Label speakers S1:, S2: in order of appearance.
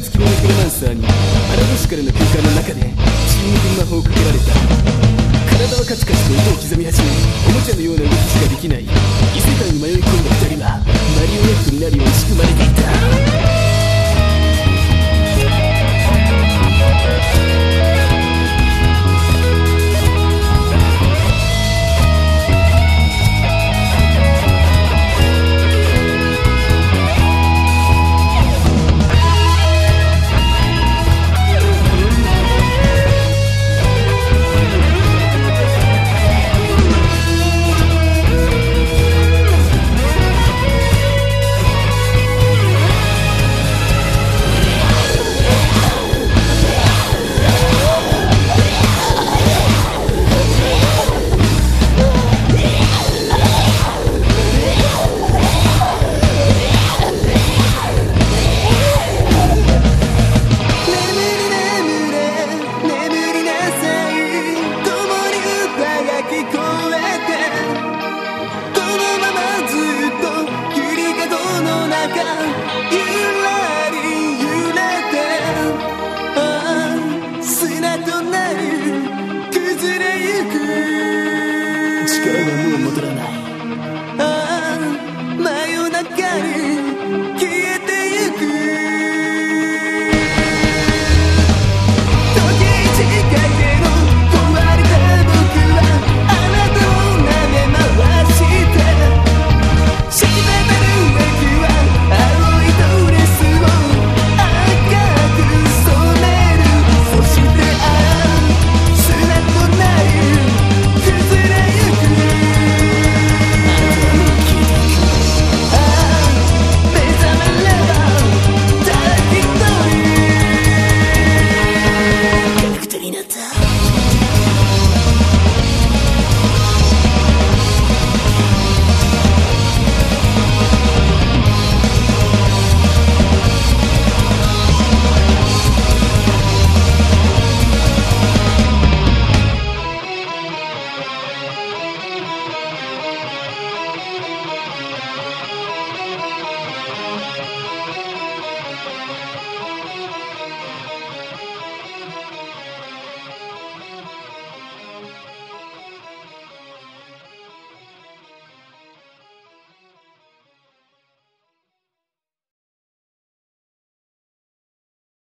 S1: 付きのネクロマンサーに荒星からの空間の中で沈黙に魔法をかけられた。体はカチカチと音を刻み始めおもちゃのような動きしかできない。異世界に迷い込んだ2人はマリオネットになるように仕組まれていた。